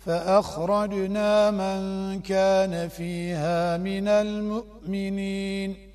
فأخرجنا من كان فيها من المؤمنين.